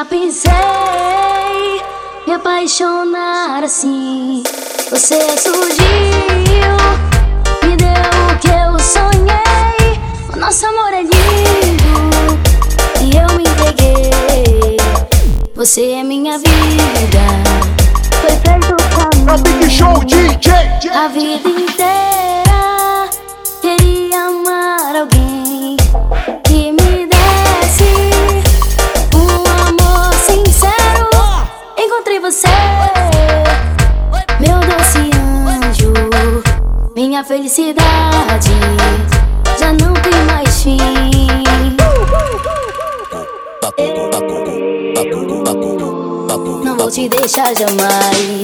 Nunca pensei me apaixonar assim. Você surgiu, me deu o que eu sonhei. O nosso amor é lindo e eu me entreguei. Você é minha vida, foi feito Big Show DJ. a vida inteira. Meu doce anjo, minha felicidade já não tem mais fim. Não vou te deixar jamais.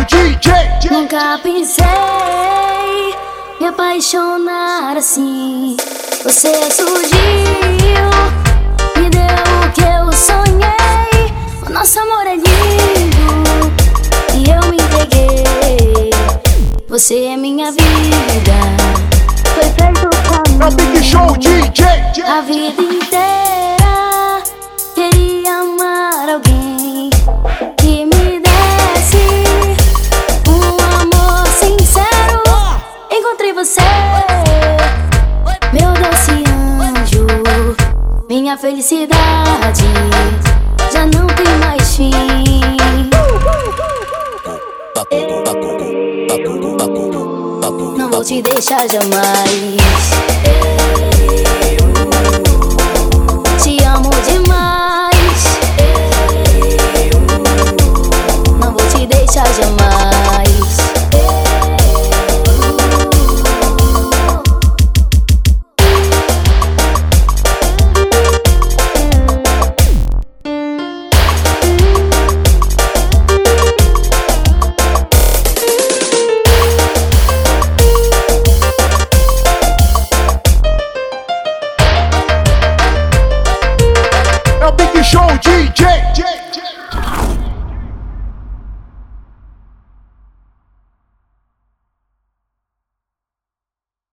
Show DJ. Nunca pensei me apaixonar assim. Você surgiu, me deu o que eu sonhei. O nosso amor é lindo e eu me entreguei. Você é minha vida, foi feito o Big Show DJ. a vida inteira. Minha felicidade já não tem mais fim. Não vou te deixar jamais. G J.